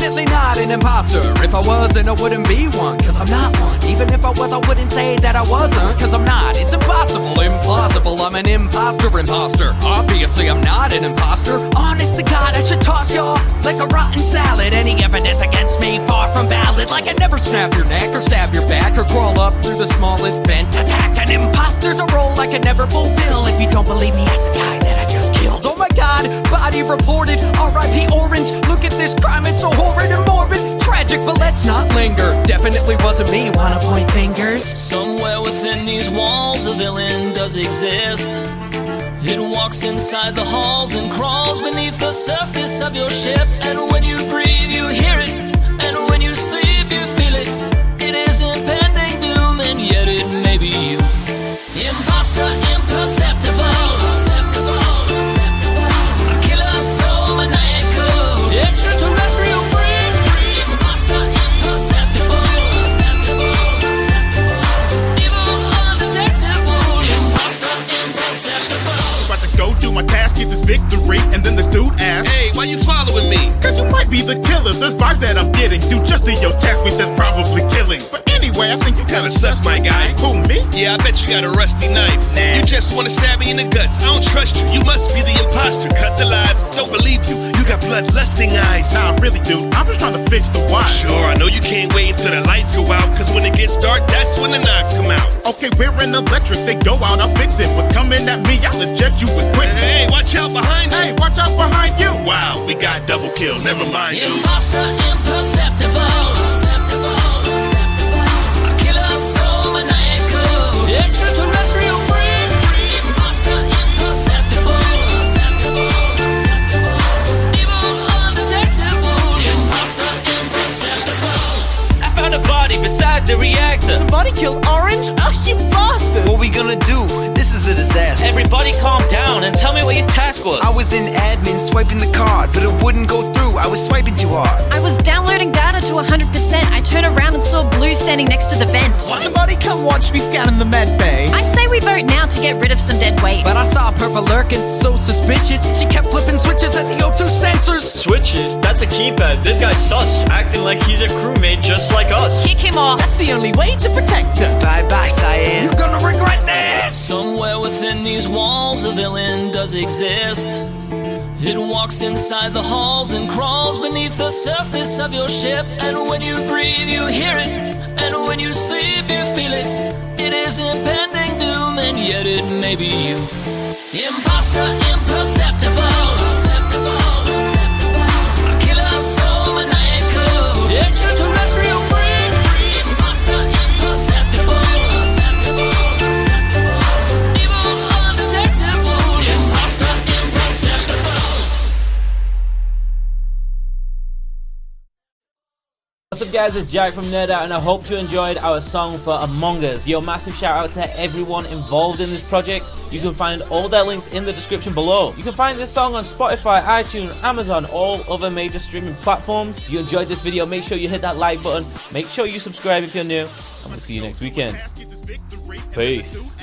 definitely not an imposter. If I was, then I wouldn't be one, cause I'm not one. Even if I was, I wouldn't say that I wasn't, cause I'm not. It's impossible, implausible. I'm an imposter, imposter. Obviously, I'm not an imposter. Honest to God, I should toss y'all like a rotten salad. Any evidence against me, far from valid. Like I never snap your neck or stab your back or crawl up through the smallest vent. Attack an imposter's a role I can never fulfill. If you don't believe me, ask the guy that I just killed. Oh my god, let's not linger. Definitely wasn't me. Wanna point fingers? Somewhere within these walls, a villain does exist. It walks inside the halls and crawls beneath the surface of your ship. And when you breathe, you hear it. Do my task, get this victory, and then this dude asks, Hey, why you following me? Cause you might be the killer. There's vibes that I'm getting. Do just to your task, me that's probably killing. But anyway, I think you Kinda sus, my guy. Who, me? Yeah, I bet you got a rusty knife. Nah. You just wanna stab me in the guts. I don't trust you. You must be the imposter. Cut the lies. Don't believe you. You got bloodlusting eyes. Nah, really, dude. I'm just trying to fix the why. Sure, I know you can't wait until the lights go out. Cause when it gets dark, that's when the knives come out. Okay, we're in electric. They go out, I'll fix it. But coming at me, I'll eject you with quick. Hey, we got kill. Never mind you. Imposter, imperceptible. A killer soul, maniacal. Extraterrestrial freak. Imposter, imperceptible. Evil, undetectable. Imposter, imperceptible. I found a body beside the reactor. Somebody killed Orange? Oh, you bastards! What we gonna do? This is a disaster. Everybody calm down and tell me what your task was. I was in admin swiping the card, but it wouldn't go through. I was swiping too hard. I was downloading data to 100%. I turned around and saw Blue standing next to the vent. Somebody come watch me scanning the med bay. I say we vote now to get rid of some dead weight. But I saw Purple lurking, so suspicious. She kept flipping switches at the O2 sensors. Switches? That's a keypad. This guy's sus, acting like he's a crewmate just like us. Kick him off. That's the only way to protect us. Bye bye, Cyan. You're gonna regret this! Somewhere within these walls, a villain does exist. It walks inside the halls and crawls beneath the surface of your ship. And when you breathe, you hear it. And when you sleep, you feel it. It is impending doom, and yet it may be you. Imposter, imperceptible. What's up guys, it's Jack from Nerd Out and I hope you enjoyed our song for Among Us. Yo, massive shout out to everyone involved in this project. You can find all their links in the description below. You can find this song on Spotify, iTunes, Amazon, all other major streaming platforms. If you enjoyed this video, make sure you hit that like button. Make sure you subscribe if you're new. And we'll see you next weekend. Peace.